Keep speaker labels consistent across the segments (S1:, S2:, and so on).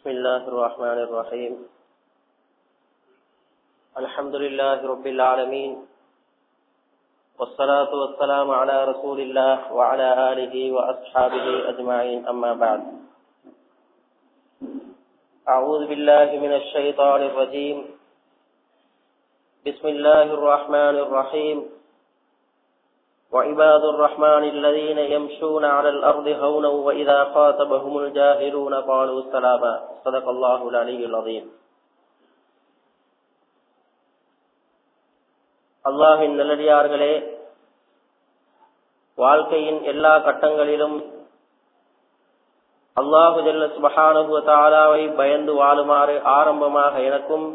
S1: بسم الله الرحمن الرحيم. الحمد لله رب العالمين. والصلاة والسلام على رسول الله وعلى آله وأصحابه أجمعين. أما بعد. أعوذ بالله من الشيطان الرجيم. بسم الله الرحمن الرحيم. وعباد الرحمن الذين يمشون على الأرض هونا وإذا خاطبهم الجاهلون قالوا سلاما صدق الله العلي العظيم அல்லாஹின் நல்லடியார்களே வாழ்க்கையின் எல்லா கட்டங்களிலும் அல்லாஹு ஜல்ல சுபஹானஹு தாலாவை பயந்து வாழுமாறு ஆரம்பமாக எனக்கும்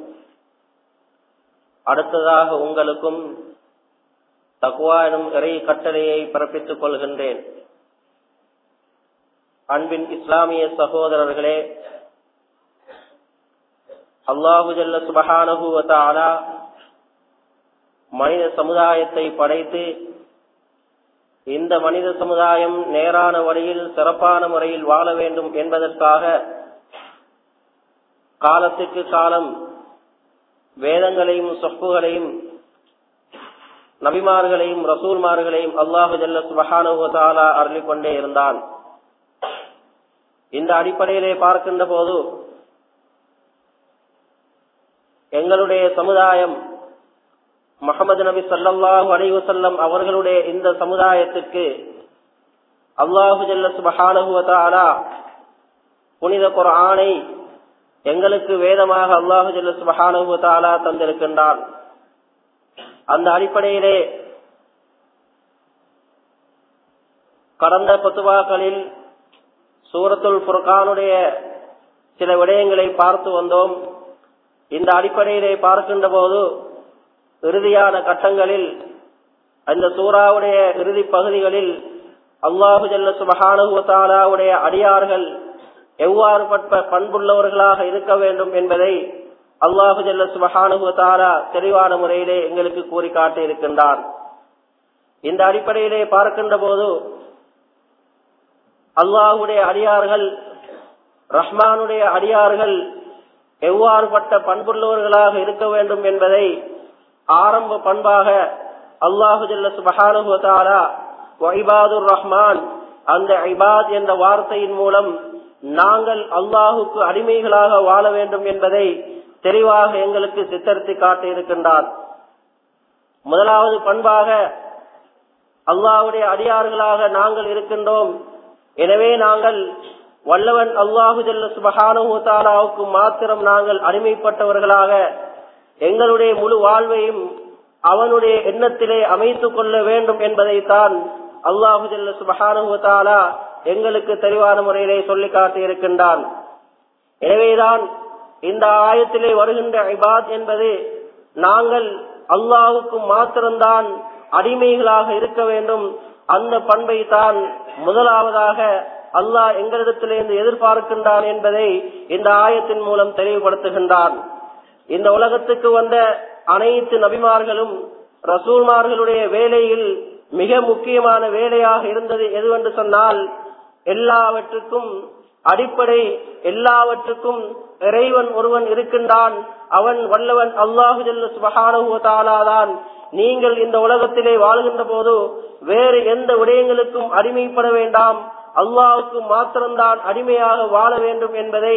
S1: அடுத்ததாக உங்களுக்கும் தக்குவா எனும் இறை கட்டளையை பிறப்பித்துக் கொள்கின்றேன். அன்பின் இஸ்லாமிய சகோதரர்களே அல்லாஹு ஜல்ல சுபஹானஹு மனித சமுதாயத்தை படைத்து இந்த மனித சமுதாயம் நேரான வழியில் சிறப்பான முறையில் வாழ வேண்டும் என்பதற்காக காலத்துக்கு காலம் வேதங்களையும் சொப்புகளையும் நபிமார்களையும் ரசூல்மார்களையும் அல்லாஹு ஜல்ல கொண்டே இருந்தான். இந்த அடிப்படையிலே பார்க்கின்ற போது எங்களுடைய சமுதாயம் முகமது நபி சல்லாஹூ அலைவசல்லம் அவர்களுடைய இந்த சமுதாயத்திற்கு அல்லாஹு ஜல்ல சுபஹானுவதாலா புனித குரானை எங்களுக்கு வேதமாக அல்லாஹு ஜல்ல சுபஹானுவதாலா தந்திருக்கின்றான். அந்த அடிப்படையிலே கடந்த பத்துவாக்களில் சூரத்துல் புர்கானுடைய சில விடயங்களை பார்த்து வந்தோம். இந்த அடிப்படையிலே பார்க்கின்ற போது இறுதியான கட்டங்களில் அந்த சூறாவுடைய இறுதி பகுதிகளில் அல்லாஹு ஜல்ல சுபஹானுடைய அடியார்கள் எவ்வாறு பண்புள்ளவர்களாக இருக்க வேண்டும் என்பதை அல்லாஹு ஜல்ல சுபஹானுவத்தாரா தெளிவான முறையிலே எங்களுக்கு கூறி காட்டி இருக்கின்றான் இந்த அடிப்படையிலே பார்க்கின்ற போது அல்லாஹுடைய அடியார்கள் ரஹ்மானுடைய அடியார்கள் எவ்வாறுபட்ட பண்புள்ளவர்களாக இருக்க வேண்டும் என்பதை ஆரம்ப பண்பாக அல்லாஹு ஜல்ல சுபஹானுவத்தாரா வைபாதுர் ரஹ்மான் அந்த ஐபாத் என்ற வார்த்தையின் மூலம் நாங்கள் அல்லாஹுக்கு அடிமைகளாக வாழ வேண்டும் என்பதை தெளிவாக எங்களுக்கு சித்தரித்து காட்டி இருக்கின்றார். முதலாவது பண்பாக அல்லாஹுடைய அடியார்களாக நாங்கள் இருக்கின்றோம். எனவே நாங்கள் வல்லவன் அல்லாஹு ஜல்ல மாத்திரம் நாங்கள் அடிமைப்பட்டவர்களாக எங்களுடைய முழு வாழ்வையும் அவனுடைய எண்ணத்திலே அமைத்துக் கொள்ள வேண்டும் என்பதைத்தான் அல்லாஹு ஜல்ல எங்களுக்கு தெளிவான முறையிலே சொல்லி காட்டி இருக்கின்றான் எனவேதான் இந்த ஆயத்திலே வருகின்ற இபாத் என்பது நாங்கள் அல்லாவுக்கு மாத்திரம்தான் அடிமைகளாக இருக்க வேண்டும். அந்த பண்பை தான் முதலாவதாக அல்லாஹ் எங்களிடத்திலிருந்து எதிர்பார்க்கின்றான் என்பதை இந்த ஆயத்தின் மூலம் தெளிவுபடுத்துகின்றான். இந்த உலகத்துக்கு வந்த அனைத்து நபிமார்களும் ரசூல்மார்களுடைய வேலையில் மிக முக்கியமான வேலையாக இருந்தது எதுவென்று சொன்னால் எல்லாவற்றுக்கும் அடிப்படை எல்லாவற்றுக்கும் இறைவன் ஒருவன் இருக்கின்றான். அவன் வல்லவன் அல்லாஹு ஜல்ல நீங்கள் இந்த உலகத்திலே வாழ்கின்ற போது வேறு எந்த விடயங்களுக்கும் அடிமைப்பட வேண்டாம். அல்லாவுக்கு மாத்திரம்தான் அடிமையாக வாழ வேண்டும் என்பதை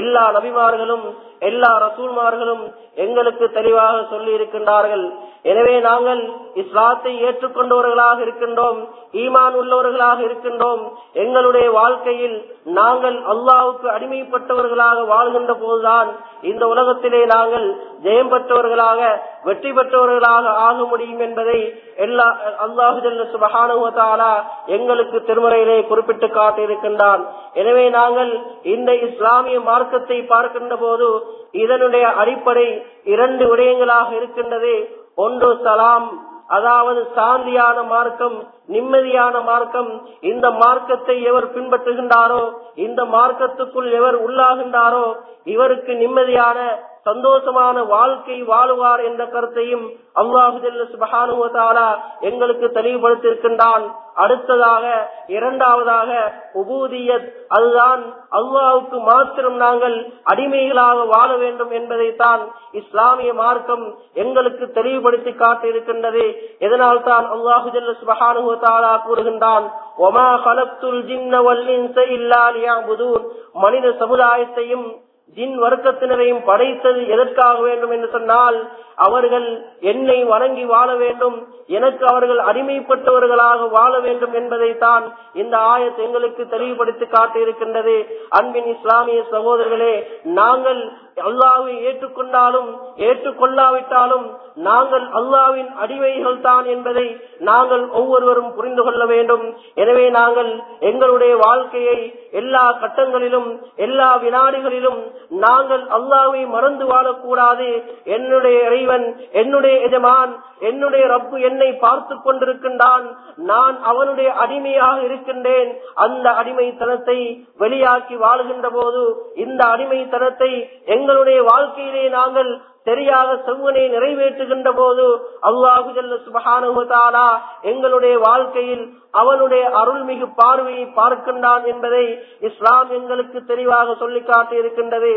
S1: எல்லா நபிமார்களும் எல்லா ரசூல்மார்களும் எங்களுக்கு தெளிவாக சொல்லி இருக்கின்றார்கள் எனவே நாங்கள் இஸ்லாத்தை ஏற்றுக்கொண்டவர்களாக இருக்கின்றோம். ஈமான் உள்ளவர்களாக இருக்கின்றோம். எங்களுடைய வாழ்க்கையில் நாங்கள் அல்லாவுக்கு அடிமைப்பட்டவர்களாக வாழ்கின்ற போதுதான் இந்த உலகத்திலே நாங்கள் ஜெயம் பெற்றவர்களாக வெற்றி பெற்றவர்களாக ஆக முடியும் என்பதை எல்லா அல்லாஹு சுபகானுவத்தாலா எங்களுக்கு திருமுறையிலே குறிப்பிட்டு காட்டியிருக்கின்றான். எனவே நாங்கள் இந்த இஸ்லாமிய மார்க்கத்தை பார்க்கின்ற போது இதனுடைய அடிப்படை இரண்டு விடயங்களாக இருக்கின்றது. ஒன்று சலாம் அதாவது சாந்தியான மார்க்கம் நிம்மதியான மார்க்கம் இந்த மார்க்கத்தை எவர் பின்பற்றுகின்றாரோ இந்த மார்க்கத்துக்குள் எவர் உள்ளாகின்றாரோ இவருக்கு நிம்மதியான சந்தோஷமான வாழ்க்கை வாழுவார் என்ற கருத்தையும் அல்லாஹு சுபஹானுவதாலா எங்களுக்கு தெளிவுபடுத்தியிருக்கின்றான். அடுத்ததாக இரண்டாவதாக உபூதியத் அதுதான் அல்லாவுக்கு மாத்திரம் நாங்கள் அடிமைகளாக வாழ வேண்டும் என்பதைத்தான் இஸ்லாமிய மார்க்கம் எங்களுக்கு தெளிவுபடுத்தி காட்டியிருக்கின்றது. எதனால் தான் அல்லாஹு சுபஹானுவதாலா கூறுகின்றான் ஒமா கலத்துல் ஜின்ன வல்லின் மனித சமுதாயத்தையும் ஜின் வருத்தத்தினரையும் படைத்தது எதற்காக வேண்டும் என்று சொன்னால் அவர்கள் என்னை வணங்கி வாழ வேண்டும் எனக்கு அவர்கள் அடிமைப்பட்டவர்களாக வாழ வேண்டும் என்பதைத்தான் இந்த ஆயத்தை எங்களுக்கு தெளிவுபடுத்தி காட்டியிருக்கின்றது. அன்பின் இஸ்லாமிய சகோதரர்களே நாங்கள் அல்லாவை ஏற்றுக்கொண்டாலும் ஏற்றுக்கொள்ளாவிட்டாலும் நாங்கள் அல்லாவின் அடிமைகள் தான் என்பதை நாங்கள் ஒவ்வொருவரும் புரிந்து கொள்ள வேண்டும். எனவே நாங்கள் எங்களுடைய வாழ்க்கையை எல்லா கட்டங்களிலும் எல்லா வினாடிகளிலும் நாங்கள் அல்லாவை மறந்து வாழக்கூடாது. என்னுடைய இறைவன் என்னுடைய எஜமான் என்னுடைய ரப்பு என்னை பார்த்து கொண்டிருக்கின்றான். நான் அவனுடைய அடிமையாக இருக்கின்றேன். அந்த அடிமைத்தனத்தை வெளியாக்கி வாழுகின்ற போது இந்த அடிமைத்தனத்தை எங்களுடைய வாழ்க்கையிலே நாங்கள் சரியாக செவ்வனை நிறைவேற்றுகின்ற போது அல்லாஹு ஜல்ல எங்களுடைய வாழ்க்கையில் அவனுடைய அருள்மிகு பார்வையை பார்க்கின்றான் என்பதை இஸ்லாம் எங்களுக்கு தெளிவாக சொல்லி காட்டி இருக்கின்றது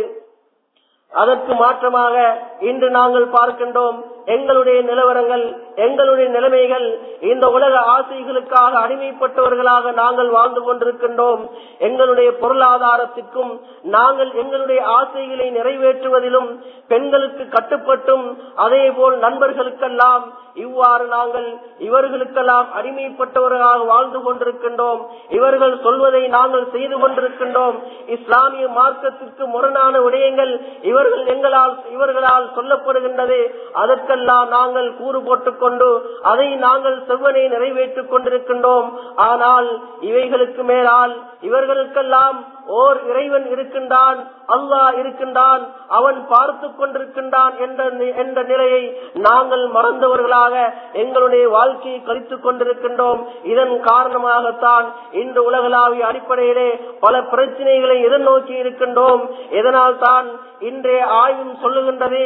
S1: அதற்கு மாற்றமாக இன்று நாங்கள் பார்க்கின்றோம் எங்களுடைய நிலவரங்கள் எங்களுடைய நிலைமைகள் இந்த உலக ஆசைகளுக்காக அடிமைப்பட்டவர்களாக நாங்கள் வாழ்ந்து கொண்டிருக்கின்றோம். எங்களுடைய பொருளாதாரத்திற்கும் நாங்கள் எங்களுடைய ஆசைகளை நிறைவேற்றுவதிலும் பெண்களுக்கு கட்டுப்பட்டும் அதே போல் நண்பர்களுக்கெல்லாம் இவ்வாறு நாங்கள் இவர்களுக்கெல்லாம் அடிமைப்பட்டவர்களாக வாழ்ந்து கொண்டிருக்கின்றோம். இவர்கள் சொல்வதை நாங்கள் செய்து கொண்டிருக்கின்றோம். இஸ்லாமிய மார்க்கத்திற்கு முரணான விடயங்கள் இவர்கள் எங்களால் இவர்களால் சொல்லப்படுகின்றது. அதற்கெல்லாம் நாங்கள் கூறு போட்டுக் கொண்டு அதை நாங்கள் செவ்வனை நிறைவேற்றிக் கொண்டிருக்கின்றோம். ஆனால் இவைகளுக்கு மேலால் இவர்களுக்கெல்லாம் ஓர் இறைவன் இருக்கின்றான் அல்லாஹ் இருக்கின்றான் அவன் பார்த்து கொண்டிருக்கின்றான் என்ற என்ற நிலையை நாங்கள் மறந்தவர்களாக எங்களுடைய வாழ்க்கையை கழித்துக் கொண்டிருக்கின்றோம். இதன் காரணமாகத்தான் இன்று உலகளாவிய அடிப்படையிலே பல பிரச்சனைகளை எதிர்நோக்கி இருக்கின்றோம். இதனால் தான் இன்றைய ஆய்வும் சொல்லுகின்றது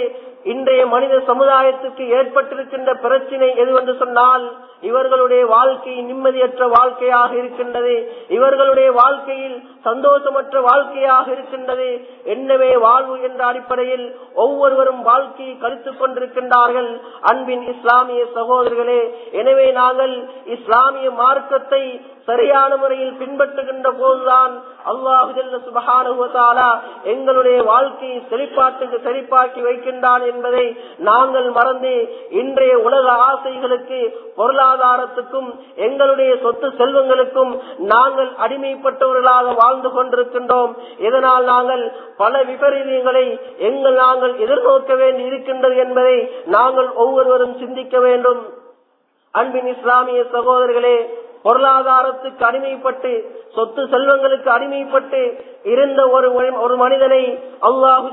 S1: இன்றைய மனித சமுதாயத்துக்கு ஏற்பட்டிருக்கின்ற பிரச்சனை எதுவென்று சொன்னால் இவர்களுடைய வாழ்க்கை நிம்மதியற்ற வாழ்க்கையாக இருக்கின்றது. இவர்களுடைய வாழ்க்கையில் சந்தோஷம் சந்தோஷமற்ற வாழ்க்கையாக இருக்கின்றது. என்னவே வாழ்வு என்ற அடிப்படையில் ஒவ்வொருவரும் வாழ்க்கையை கழித்துக் கொண்டிருக்கின்றார்கள். அன்பின் இஸ்லாமிய சகோதரர்களே எனவே நாங்கள் இஸ்லாமிய மார்க்கத்தை சரியான முறையில் பின்பற்றுகின்ற போதுதான் அல்லாஹு சுபகானுவத்தாலா எங்களுடைய வாழ்க்கையை செழிப்பாட்டுக்கு செழிப்பாக்கி வைக்கின்றான் என்பதை நாங்கள் மறந்து இன்றைய உலக ஆசைகளுக்கு பொருளாதாரத்துக்கும் எங்களுடைய சொத்து செல்வங்களுக்கும் நாங்கள் அடிமைப்பட்டவர்களாக வாழ்ந்து கொண்டிருக்கின்றோம். இதனால் நாங்கள் பல விபரீதங்களை எங்கள் நாங்கள் எதிர்நோக்க வேண்டி இருக்கின்றது என்பதை நாங்கள் ஒவ்வொருவரும் சிந்திக்க வேண்டும். அன்பின் இஸ்லாமிய சகோதரர்களே பொருளாதாரத்துக்கு அடிமைப்பட்டு சொத்து செல்வங்களுக்கு அடிமைப்பட்டு இருந்த ஒரு ஒரு மனிதனை அல்லாஹு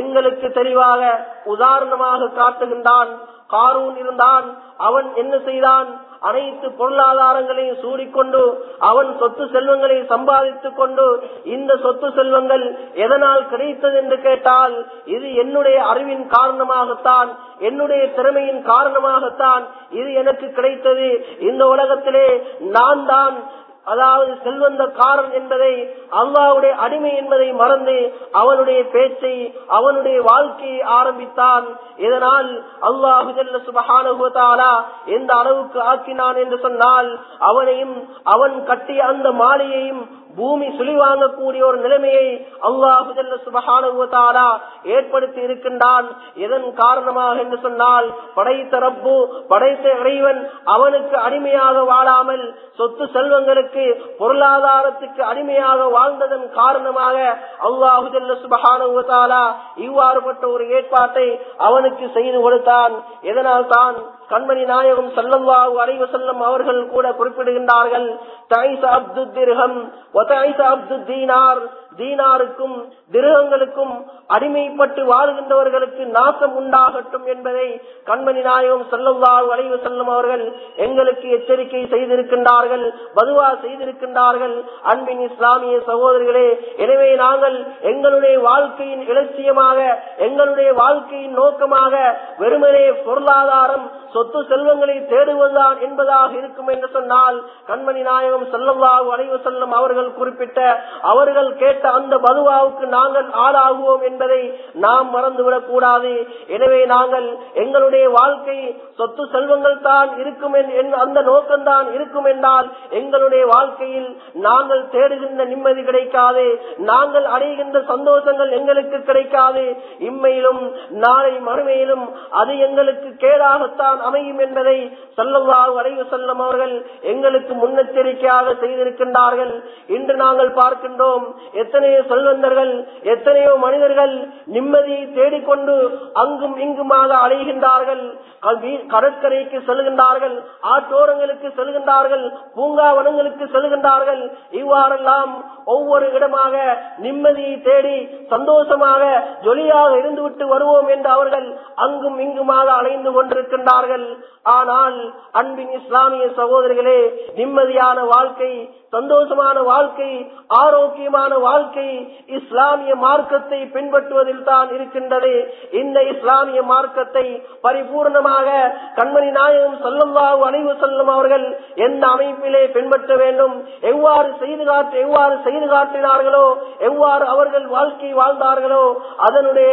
S1: எங்களுக்கு தெளிவாக உதாரணமாக காட்டுகின்றான். காரூன் இருந்தான் அவன் என்ன செய்தான்? அனைத்து பொருளாதாரங்களையும் சூடிக்கொண்டு அவன் சொத்து செல்வங்களை சம்பாதித்துக் கொண்டு இந்த சொத்து செல்வங்கள் எதனால் கிடைத்தது என்று கேட்டால் இது என்னுடைய அறிவின் காரணமாகத்தான் என்னுடைய திறமையின் காரணமாகத்தான் இது எனக்கு கிடைத்தது. இந்த உலகத்திலே நான் தான் அதாவது செல்வந்தக்காரன் என்பதை அல்லாவுடைய அடிமை என்பதை மறந்து அவனுடைய பேச்சை அவனுடைய வாழ்க்கையை ஆரம்பித்தான். இதனால் அல்லாஹு சுபகானுபத்தாலா எந்த அளவுக்கு ஆக்கினான் என்று சொன்னால் அவனையும் அவன் கட்டிய அந்த மாலையையும் பூமி சுழி வாங்கக்கூடிய ஒரு நிலைமையை அல்லாஹு சுபகானுபத்தாலா ஏற்படுத்தி இருக்கின்றான். எதன் காரணமாக என்று சொன்னால் படைத்த ரப்பு படைத்த இறைவன் அவனுக்கு அடிமையாக வாழாமல் சொத்து செல்வங்களுக்கு பொருளாதாரத்துக்கு அடிமையாக வாழ்ந்ததன் காரணமாக அல்லாஹு சுபகானுவத்தாலா இவ்வாறுபட்ட ஒரு ஏற்பாட்டை அவனுக்கு செய்து கொடுத்தான். இதனால் தான் கண்மணி நாயகம் சல்லல்லாஹு அலைவ செல்லம் அவர்கள் கூட குறிப்பிடுகின்றார்கள் தாய்ச அப்து தீனார் தீனாருக்கும் திருகங்களுக்கும் அடிமைப்பட்டு வாழ்கின்றவர்களுக்கு நாசம் உண்டாகட்டும் என்பதை கண்மணி நாயகம் செல்லவாறு வளைவு செல்லும் அவர்கள் எங்களுக்கு எச்சரிக்கை செய்திருக்கின்றார்கள் வதுவா செய்திருக்கின்றார்கள். அன்பின் இஸ்லாமிய சகோதரிகளே எனவே நாங்கள் எங்களுடைய வாழ்க்கையின் இலட்சியமாக எங்களுடைய வாழ்க்கையின் நோக்கமாக வெறுமனே பொருளாதாரம் சொத்து செல்வங்களை தேடுவதுதான் என்பதாக இருக்கும் என்று சொன்னால் கண்மணி நாயகம் செல்லவாறு வளைவு செல்லும் அவர்கள் குறிப்பிட்ட அவர்கள் கேட்ட அந்த பதுவாவுக்கு நாங்கள் ஆளாகுவோம் என்பதை நாம் மறந்துவிடக் கூடாது. எனவே நாங்கள் எங்களுடைய வாழ்க்கை சொத்து செல்வங்கள் தான் இருக்கும் அந்த நோக்கம்தான் இருக்கும் என்றால் எங்களுடைய வாழ்க்கையில் நாங்கள் தேடுகின்ற நிம்மதி கிடைக்காது. நாங்கள் அடைகின்ற சந்தோஷங்கள் எங்களுக்கு கிடைக்காது. இம்மையிலும் நாளை மறுமையிலும் அது எங்களுக்கு கேடாகத்தான் அமையும் என்பதை செல்லவாக அடைவு செல்லும் அவர்கள் எங்களுக்கு முன்னெச்சரிக்கையாக செய்திருக்கின்றார்கள். இன்று நாங்கள் பார்க்கின்றோம் எத்தனையோ செல்வந்தர்கள் எத்தனையோ மனிதர்கள் நிம்மதியை தேடிக்கொண்டு அங்கும் இங்குமாக அலைகின்றார்கள். கடற்கரைக்கு செல்கின்றார்கள் ஆற்றோரங்களுக்கு செல்கின்றார்கள் பூங்காவனங்களுக்கு செல்கின்றார்கள். இவ்வாறெல்லாம் ஒவ்வொரு இடமாக நிம்மதியை தேடி சந்தோஷமாக ஜொலியாக இருந்துவிட்டு வருவோம் என்று அவர்கள் அங்கும் இங்குமாக அலைந்து கொண்டிருக்கின்றார்கள். ஆனால் அன்பின் இஸ்லாமிய சகோதரிகளே நிம்மதியான வாழ்க்கை சந்தோஷமான வாழ்க்கை ஆரோக்கியமான வாழ்க்கை வாழ்க்கை இஸ்லாமிய மார்க்கத்தை பின்பற்றுவதில் தான் இருக்கின்றது. இந்த இஸ்லாமிய மார்க்கத்தை பரிபூர்ணமாக கண்மணி நாயகம் சொல்லம்பாவு அணிவு செல்லும் அவர்கள் எந்த அமைப்பிலே பின்பற்ற வேண்டும்? எவ்வாறு செய்து காட்டு எவ்வாறு செய்து காட்டினார்களோ எவ்வாறு அவர்கள் வாழ்க்கை வாழ்ந்தார்களோ அதனுடைய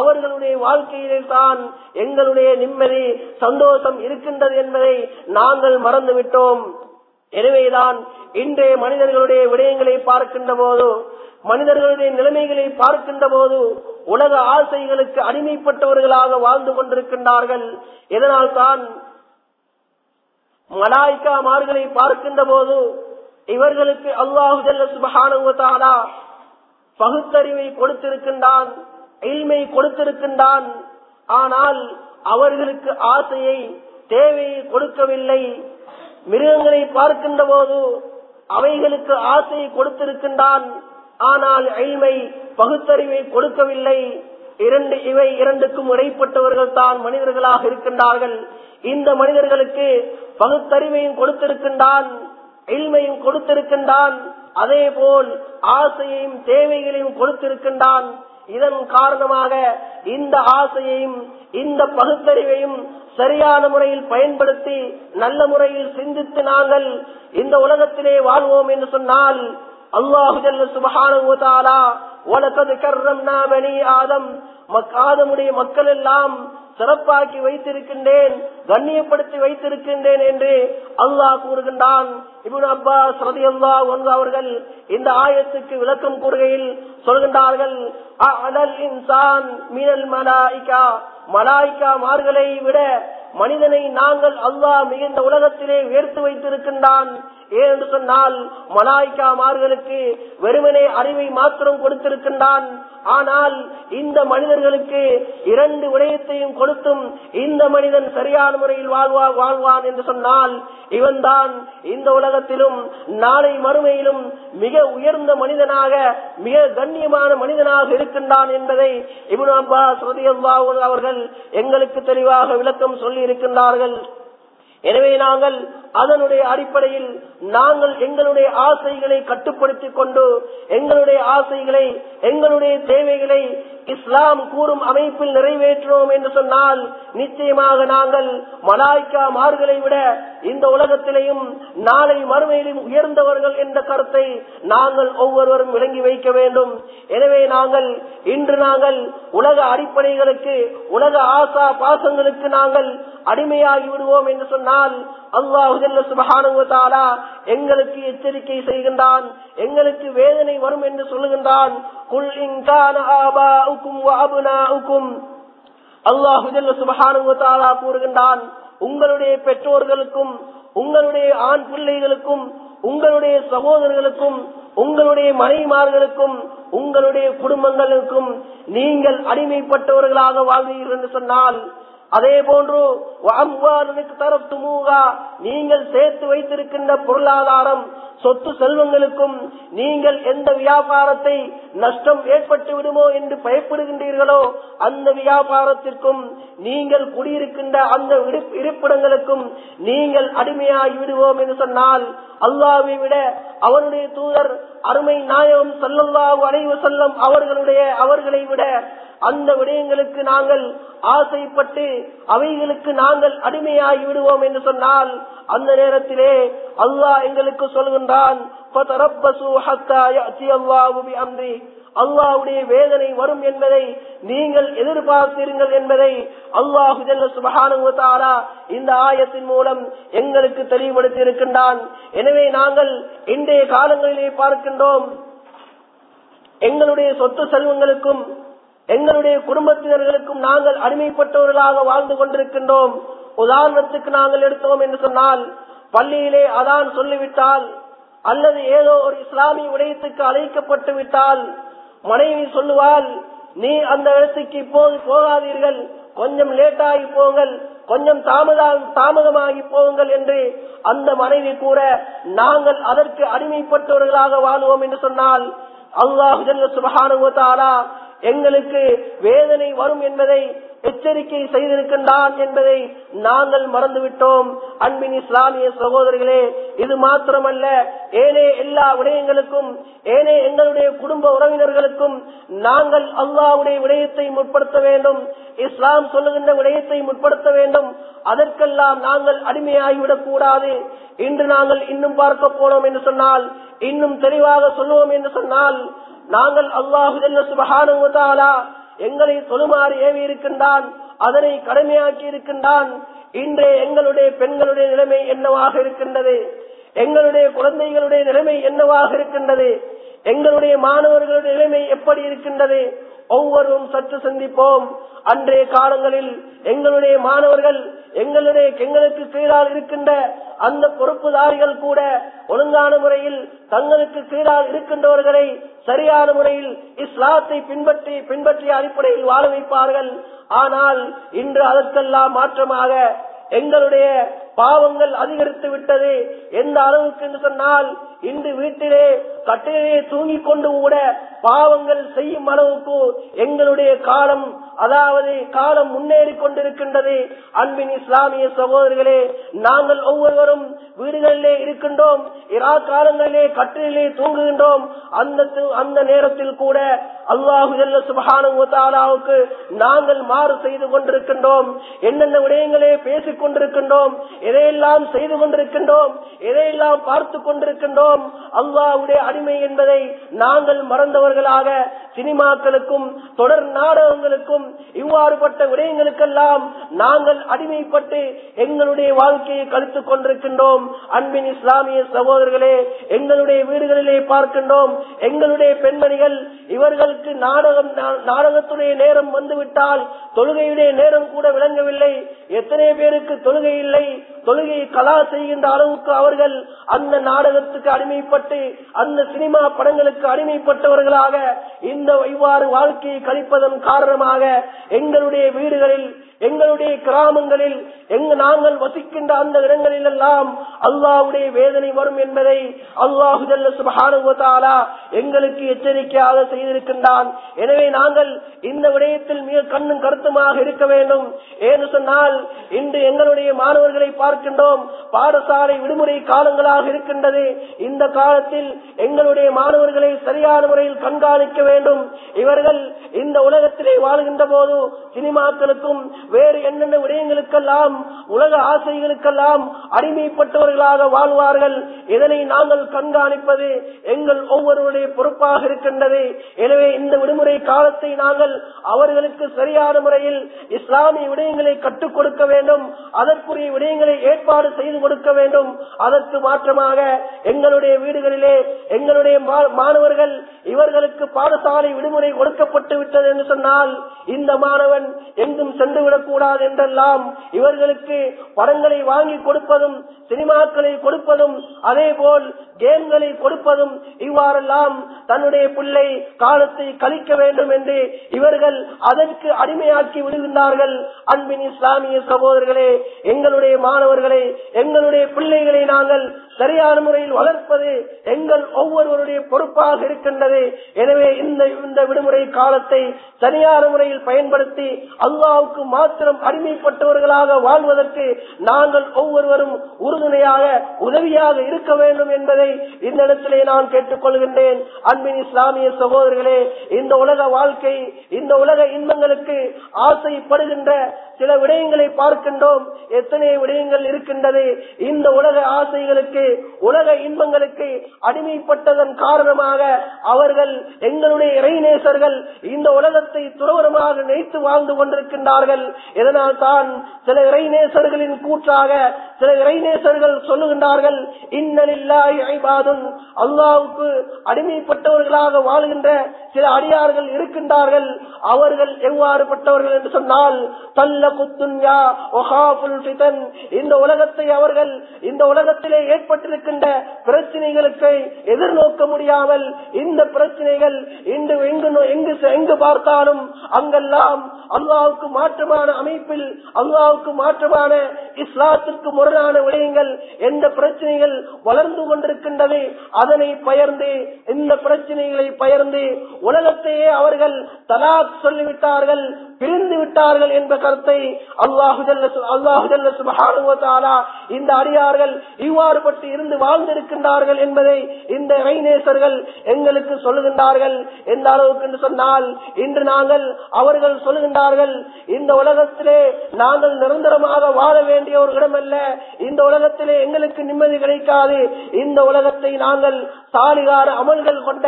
S1: அவர்களுடைய வாழ்க்கையிலே தான் எங்களுடைய நிம்மதி சந்தோஷம் இருக்கின்றது என்பதை நாங்கள் மறந்துவிட்டோம். எனவேதான் இன்றைய மனிதர்களுடைய விடயங்களை பார்க்கின்ற போது மனிதர்களுடைய நிலைமைகளை பார்க்கின்ற போது உலக ஆசைகளுக்கு அடிமைப்பட்டவர்களாக வாழ்ந்து கொண்டிருக்கின்றார்கள். இதனால் தான் மலாய்க்கா மார்களை பார்க்கின்ற போது இவர்களுக்கு அல்லாஹு ஜல்ல பகுத்தறிவை கொடுத்திருக்கின்றான் எளிமை கொடுத்திருக்கின்றான். ஆனால் அவர்களுக்கு ஆசையை தேவையை கொடுக்கவில்லை. மிருகங்களை பார்க்கின்ற போது அவைகளுக்கு ஆசையை கொடுத்திருக்கின்றான். ஆனால் எளிமை பகுத்தறிவை கொடுக்கவில்லை. இரண்டு இவை இரண்டுக்கும் இடைப்பட்டவர்கள் தான் மனிதர்களாக இருக்கின்றார்கள். இந்த மனிதர்களுக்கு பகுத்தறிவையும் கொடுத்திருக்கின்றான் எளிமையும் கொடுத்திருக்கின்றான் அதே போல் ஆசையையும் தேவைகளையும் கொடுத்திருக்கின்றான். இதன் காரணமாக இந்த ஆசையையும் இந்த பகுத்தறிவையும் சரியான முறையில் பயன்படுத்தி நல்ல முறையில் சிந்தித்து நாங்கள் இந்த உலகத்திலே வாழ்வோம் என்று சொன்னால் அல்லாஹு ஆதம். ஆதமுடைய மக்கள் எல்லாம் சிறப்பாக்கி வைத்திருக்கின்றேன் கண்ணியப்படுத்தி வைத்திருக்கின்றேன் என்று அல்லாஹ் கூறுகின்றான். இபுன் அப்பாஸ் ரதி அல்லா அவர்கள் இந்த ஆயத்துக்கு விளக்கம் கூறுகையில் சொல்கின்றார்கள் அனல் இன்சான் மீனல் மலாய்கா. மலாய்கா மார்களை விட மனிதனை நாங்கள் அல்லாஹ் மிகுந்த உலகத்திலே உயர்த்து வைத்திருக்கின்றான். ஏனென்று சொன்னால் மலாய்க்கா மார்களுக்கு வெறுமனே அறிவை மாத்திரம் கொடுத்திருக்கின்றான். ஆனால் இந்த மனிதர்களுக்கு இரண்டு விடயத்தையும் கொடுத்தும் இந்த மனிதன் சரியான முறையில் வாழ்வா வாழ்வான் என்று சொன்னால் இவன் தான் இந்த உலகத்திலும் நாளை மறுமையிலும் மிக உயர்ந்த மனிதனாக மிக கண்ணியமான மனிதனாக இருக்கின்றான் என்பதை இபுன் அப்பாஸ் அவர்கள் எங்களுக்கு தெளிவாக விளக்கம் சொல்லி இருக்கின்றார்கள். எனவே நாங்கள் அதனுடைய அடிப்படையில் நாங்கள் எங்களுடைய ஆசைகளை கட்டுப்படுத்திக் கொண்டு எங்களுடைய ஆசைகளை எங்களுடைய தேவைகளை இஸ்லாம் கூறும் அமைப்பில் நிறைவேற்றுவோம் என்று சொன்னால் நிச்சயமாக நாங்கள் மலாய்க்கா மார்களை விட இந்த உலகத்திலையும் நாளை மறுமையிலும் உயர்ந்தவர்கள் என்ற கருத்தை நாங்கள் ஒவ்வொருவரும் விளங்கி வைக்க வேண்டும். எனவே நாங்கள் இன்று நாங்கள் உலக அடிப்படைகளுக்கு உலக ஆசா பாசங்களுக்கு நாங்கள் அடிமையாகி விடுவோம் என்று சொன்னால் அல்லாஹு எங்களுக்கு எச்சரிக்கை செய்கின்றான் எங்களுக்கு வேதனை வரும் என்று சொல்லுகின்றான் அல்லாஹு கூறுகின்றான் உங்களுடைய பெற்றோர்களுக்கும் உங்களுடைய ஆண் பிள்ளைகளுக்கும் உங்களுடைய சகோதரர்களுக்கும் உங்களுடைய மனைவிமார்களுக்கும் உங்களுடைய குடும்பங்களுக்கும் நீங்கள் அடிமைப்பட்டவர்களாக வாழ்கிறீர்கள் என்று சொன்னால் அதே போன்று நீங்கள் சேர்த்து வைத்திருக்கின்ற பொருளாதாரம் சொத்து செல்வங்களுக்கும் நீங்கள் எந்த வியாபாரத்தை நஷ்டம் ஏற்பட்டு விடுமோ என்று பயப்படுகின்றீர்களோ அந்த வியாபாரத்திற்கும் நீங்கள் குடியிருக்கின்ற அந்த இருப்பிடங்களுக்கும் நீங்கள் அடிமையாகி விடுவோம் என்று சொன்னால் அல்லாவை விட அவனுடைய தூதர் அருமை நாயகம் சல்லல்லாஹு அலைவு செல்லம் அவர்களுடைய அவர்களை விட அந்த விடயங்களுக்கு நாங்கள் ஆசைப்பட்டு அவைகளுக்கு நாங்கள் அடிமையாகி விடுவோம் என்று சொன்னால் அந்த நேரத்திலே அல்லாஹ் எங்களுக்கு சொல்கின்றான் அல்லாஹுடைய வேதனை வரும் என்பதை நீங்கள் எதிர்பார்த்தீர்கள் என்பதை அல்லாஹு சுபகானுவத்தாரா இந்த ஆயத்தின் மூலம் எங்களுக்கு தெளிவுபடுத்தி இருக்கின்றான் எனவே நாங்கள் இன்றைய காலங்களிலே பார்க்கின்றோம். எங்களுடைய சொத்து செல்வங்களுக்கும் எங்களுடைய குடும்பத்தினர்களுக்கும் நாங்கள் அடிமைப்பட்டவர்களாக வாழ்ந்து கொண்டிருக்கின்றோம். உதாரணத்துக்கு நாங்கள் எடுத்தோம் என்று சொன்னால் பள்ளியிலே அதான் சொல்லிவிட்டால் அல்லது ஏதோ ஒரு இஸ்லாமிய விடயத்துக்கு அழைக்கப்பட்டு விட்டால் மனைவி சொல்லுவாள் நீ அந்த இடத்துக்கு இப்போது போகாதீர்கள். கொஞ்சம் லேட்டாகி போங்கள். கொஞ்சம் தாமதம் தாமதமாகி போங்கள் என்று அந்த மனைவி கூற நாங்கள் அதற்கு அடிமைப்பட்டவர்களாக வாழ்வோம் என்று சொன்னால் அல்லாஹு சுபகானுவத்தாரா எங்களுக்கு வேதனை வரும் என்பதை எச்சரிக்கை செய்திருக்கின்றான் என்பதை நாங்கள் மறந்துவிட்டோம். அன்பின் இஸ்லாமிய சகோதரிகளே இது மாத்திரமல்ல ஏனே எல்லா விடயங்களுக்கும் ஏனே எங்களுடைய குடும்ப உறவினர்களுக்கும் நாங்கள் அல்லாவுடைய விடயத்தை முற்படுத்த வேண்டும் இஸ்லாம் சொல்லுகின்ற விடயத்தை முற்படுத்த வேண்டும் அதற்கெல்லாம் நாங்கள் அடிமையாகிவிடக் கூடாது. இன்று நாங்கள் இன்னும் பார்க்க போனோம் என்று சொன்னால் இன்னும் தெளிவாக சொல்லுவோம் என்று சொன்னால் நாங்கள் அல்லாஹு சுபகானுவதாலா எங்களை தொழுமாறு ஏவி இருக்கின்றான் அதனை கடமையாக்கி இருக்கின்றான். இன்றே எங்களுடைய பெண்களுடைய நிலைமை என்னவாக இருக்கின்றது? எங்களுடைய குழந்தைகளுடைய நிலைமை என்னவாக இருக்கின்றது? எங்களுடைய மாணவர்களுடைய நிலைமை எப்படி இருக்கின்றது? ஒவ்வொருவரும் சற்று சிந்திப்போம். அன்றைய காலங்களில் எங்களுடைய மாணவர்கள் எங்களுடைய எங்களுக்கு கீழால் இருக்கின்ற அந்த பொறுப்புதாரிகள் கூட ஒழுங்கான முறையில் தங்களுக்கு கீழால் இருக்கின்றவர்களை சரியான முறையில் இஸ்லாத்தை பின்பற்றி பின்பற்றிய அடிப்படையில் வாழ வைப்பார்கள். ஆனால் இன்று அதற்கெல்லாம் மாற்றமாக எங்களுடைய பாவங்கள் அதிகரித்து விட்டது. எந்த அளவுக்கு என்று சொன்னால் இன்று வீட்டிலே கட்டிலே தூங்கிக் கொண்டு கூட பாவங்கள் செய்யும் அளவுக்கு எங்களுடைய காலம் அதாவது காலம் முன்னேறி கொண்டிருக்கின்றது அன்பின் இஸ்லாமிய சகோதரர்களே நாங்கள் ஒவ்வொருவரும் வீடுகளிலே இருக்கின்றோம் இரா காலங்களிலே கட்டிலே தூங்குகின்றோம். அந்த அந்த நேரத்தில் கூட அல்லாஹு சுபகானுக்கு நாங்கள் மாறு செய்து கொண்டிருக்கின்றோம். என்னென்ன விடயங்களே பேசிக் கொண்டிருக்கின்றோம் எதையெல்லாம் செய்து கொண்டிருக்கின்றோம் எதையெல்லாம் பார்த்து கொண்டிருக்கின்றோம் அல்லாவுடைய அடிமை என்பதை நாங்கள் மறந்தவர்களாக சினிமாக்களுக்கும் தொடர் நாடகங்களுக்கும் இவ்வாறுபட்ட விடயங்களுக்கெல்லாம் நாங்கள் அடிமைப்பட்டு எங்களுடைய வாழ்க்கையை கழித்துக் கொண்டிருக்கின்றோம். அன்பின் இஸ்லாமிய சகோதரர்களே எங்களுடைய வீடுகளிலே பார்க்கின்றோம். எங்களுடைய பெண்மணிகள் இவர்களுக்கு நாடகம் நாடகத்துடைய நேரம் வந்துவிட்டால் தொழுகையுடைய நேரம் கூட விளங்கவில்லை. எத்தனை பேருக்கு தொழுகை இல்லை. தொழுகையை கலா செய்கின்ற அளவுக்கு அவர்கள் அந்த நாடகத்துக்கு அடிமைப்பட்டு அந்த சினிமா படங்களுக்கு அடிமைப்பட்டவர்களாக இந்த இவ்வாறு வாழ்க்கையை கழிப்பதன் காரணமாக எங்களுடைய வீடுகளில் எங்களுடைய கிராமங்களில் எங்க நாங்கள் வசிக்கின்ற அந்த இடங்களில் எல்லாம் அல்லாவுடைய வேதனை வரும் என்பதை அல்லாஹுதல்ல சுபகானுவதாலா எங்களுக்கு எச்சரிக்கையாக செய்திருக்கின்றான். எனவே நாங்கள் இந்த விடயத்தில் மிக கண்ணும் கருத்துமாக இருக்க வேண்டும். ஏன்னு சொன்னால் இன்று எங்களுடைய மாணவர்களை பார்க்கின்றோம். பாடசாலை விடுமுறை காலங்களாக இருக்கின்றது. இந்த காலத்தில் எங்களுடைய மாணவர்களை சரியான முறையில் கண்காணிக்க வேண்டும். இவர்கள் இந்த உலகத்திலே வாழ்கின்ற போது சினிமாக்களுக்கும் வேறு என்னென்ன விடயங்களுக்கெல்லாம் உலக ஆசைகளுக்கெல்லாம் அடிமைப்பட்டவர்களாக வாழ்வார்கள்? இதனை நாங்கள் கண்காணிப்பது? எங்கள் ஒவ்வொருவருடைய பொறுப்பாக இருக்கின்றது. எனவே இந்த விடுமுறை காலத்தை நாங்கள் அவர்களுக்கு சரியான முறையில் இஸ்லாமிய விடயங்களை கற்றுக் கொடுக்க வேண்டும். அதற்குரிய விடயங்களை ஏற்பாடு செய்து கொடுக்க வேண்டும். அதற்கு மாற்றமாக எங்களுடைய வீடுகளிலே எங்களுடைய மாணவர்கள் இவர்களுக்கு பாடசாலை விடுமுறை கொடுக்கப்பட்டு விட்டது என்று சொன்னால் இந்த மாணவன் எங்கும் சென்றுவிட விடக்கூடாது என்றெல்லாம் இவர்களுக்கு படங்களை வாங்கி கொடுப்பதும் சினிமாக்களை கொடுப்பதும் அதே போல் கேம்களை கொடுப்பதும் இவ்வாறெல்லாம் தன்னுடைய பிள்ளை காலத்தை கழிக்க வேண்டும் என்று இவர்கள் அதற்கு அடிமையாக்கி விடுகின்றார்கள். அன்பின் இஸ்லாமிய சகோதரர்களே எங்களுடைய மாணவர்களை எங்களுடைய பிள்ளைகளை நாங்கள் சரியான முறையில் வளர்ப்பது எங்கள் ஒவ்வொருவருடைய பொறுப்பாக இருக்கின்றது. எனவே இந்த இந்த விடுமுறை காலத்தை சரியான முறையில் பயன்படுத்தி அல்லாவுக்கு மாத்திரம் அடிமைப்பட்டவர்களாக வாழ்வதற்கு நாங்கள் ஒவ்வொருவரும் உறுதுணையாக உதவியாக இருக்க வேண்டும் என்பதை இந்த இடத்திலே நான் கேட்டுக்கொள்கின்றேன். அன்பின் இஸ்லாமிய சகோதரர்களே இந்த உலக வாழ்க்கை இந்த உலக இன்பங்களுக்கு ஆசைப்படுகின்ற சில விடயங்களை பார்க்கின்றோம். எத்தனை விடயங்கள் இருக்கின்றது? இந்த உலக ஆசைகளுக்கு உலக இன்பங்களுக்கு அடிமைப்பட்டதன் காரணமாக அவர்கள் எங்களுடைய இறைநேசர்கள் இந்த உலகத்தை துறவரமாக நினைத்து வாழ்ந்து கொண்டிருக்கின்றார்கள். இதனால் தான் சில இறைநேசர்களின் கூற்றாக சில இறைநேசர்கள் சொல்லுகின்றார்கள் இன்னலில்லாய் அல்லாவுக்கு அடிமைப்பட்டவர்களாக வாழ்கின்ற சில அடியார்கள் இருக்கின்றார்கள். அவர்கள் எவ்வாறு பட்டவர்கள் என்று சொன்னால் தல்ல குத்துன்யா இந்த உலகத்தை அவர்கள் இந்த உலகத்திலே ஏற்பட்டிருக்கின்ற பிரச்சனைகளுக்கு எதிர்நோக்க முடியாமல் இந்த பிரச்சனைகள் இன்று எங்கு எங்கு பார்த்தாலும் அங்கெல்லாம் அல்லாவுக்கு மாற்றமாக மாற்றமான அமைப்பில் அல்லாவுக்கு மாற்றமான இஸ்லாத்திற்கு முரணான விடயங்கள் எந்த பிரச்சனைகள் வளர்ந்து கொண்டிருக்கின்றன அதனை பயர்ந்து இந்த பிரச்சனைகளை பயர்ந்து உலகத்தையே அவர்கள் தலாக் சொல்லிவிட்டார்கள். பிரிந்து விட்டார்கள் என்ற கருத்தை அல்லாஹுஜல்ல இந்த அடியார்கள் இவ்வாறு பட்டு இருந்து வாழ்ந்திருக்கின்றார்கள் என்பதை இந்த இறைநேசர்கள் எங்களுக்கு சொல்லுகின்றார்கள். எந்த அளவுக்கு என்று சொன்னால் இன்று நாங்கள் அவர்கள் சொல்லுகின்றார்கள் இந்த உலகத்திலே நாங்கள் நிரந்தரமாக வாழ வேண்டிய ஒரு இடமல்ல. இந்த உலகத்திலே எங்களுக்கு நிம்மதி கிடைக்காது. இந்த உலகத்தை நாங்கள் சாலிகார அமல்கள் கொண்ட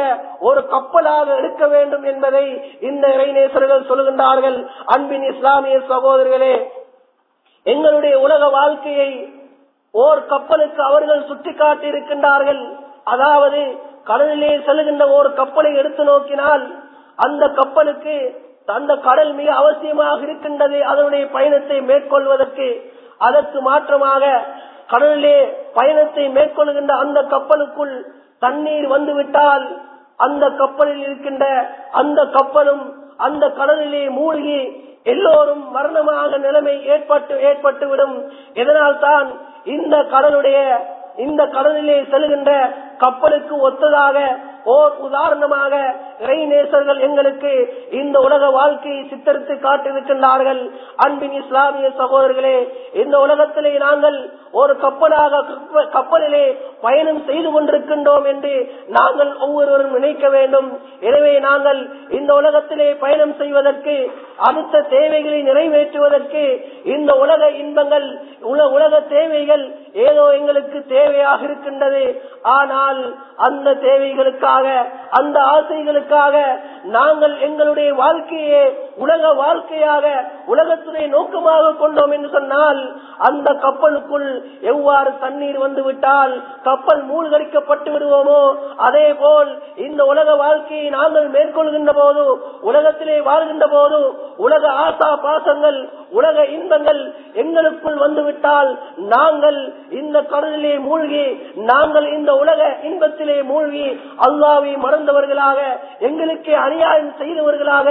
S1: ஒரு கப்பலாக எடுக்க வேண்டும் என்பதை இந்த இறைநேசர்கள் சொல்லுகின்றார்கள். அன்பின் இஸ்லாமிய சகோதரர்களே எங்களுடைய உலக வாழ்க்கையை ஓர் கப்பலுக்கு அவர்கள் சுட்டிக்காட்டி இருக்கின்றார்கள் அதாவது கடலிலே செல்கின்ற ஒரு கப்பலை எடுத்து நோக்கினால் அந்த கப்பலுக்கு அந்த கடல் மிக அவசியமாக இருக்கின்றது. அதனுடைய பயணத்தை மேற்கொள்வதற்கு அதற்கு மாற்றமாக கடலிலே பயணத்தை மேற்கொள்கின்ற அந்த கப்பலுக்குள் தண்ணீர் வந்துவிட்டால் அந்த கப்பலில் இருக்கின்ற அந்த கப்பலும் அந்த கடலிலே மூழ்கி எல்லோரும் மரணமாக நிலைமை ஏற்பட்டு ஏற்பட்டுவிடும். இதனால் தான் இந்த கடலுடைய இந்த கடலிலே செல்கின்ற கப்பலுக்கு ஒத்ததாக ஓர் உதாரணமாக இறைநேசர்கள் எங்களுக்கு இந்த உலக வாழ்க்கையை சித்தரித்து காட்டியிருக்கின்றார்கள் அன்பின் இஸ்லாமிய சகோதரர்களே இந்த உலகத்திலே நாங்கள் ஒரு கப்பலாக கப்பலிலே பயணம் செய்து கொண்டிருக்கின்றோம் என்று நாங்கள் ஒவ்வொருவரும் நினைக்க வேண்டும். எனவே நாங்கள் இந்த உலகத்திலே பயணம் செய்வதற்கு அடுத்த தேவைகளை நிறைவேற்றுவதற்கு இந்த உலக இன்பங்கள் உலக தேவைகள் ஏதோ எங்களுக்கு தேவையாக இருக்கின்றது. ஆனால் அந்த ஆசைகளுக்காக அந்த ஆசைகளுக்காக நாங்கள் எங்களுடைய வாழ்க்கையே உலக வாழ்க்கையாக உலகத்துடைய நோக்கமாக கொண்டோம் என்று சொன்னால் அந்த கப்பலுக்குள் எவ்வாறு தண்ணீர் வந்து விட்டால் கப்பல் மூழ்கடிக்கப்பட்டு விடுவோமோ அதே போல் இந்த உலக வாழ்க்கையை நாங்கள் மேற்கொள்கின்ற போது உலகத்திலே வாழ்கின்ற போது உலக ஆசா பாசங்கள் உலக இன்பங்கள் எங்களுக்குள் வந்துவிட்டால் நாங்கள் இந்த கடலிலே மூழ்கி நாங்கள் இந்த உலக இன்பத்திலே மூழ்கி அல்ல அல்லாவை மறந்தவர்களாக எங்களுக்கு அநியாயம் செய்தவர்களாக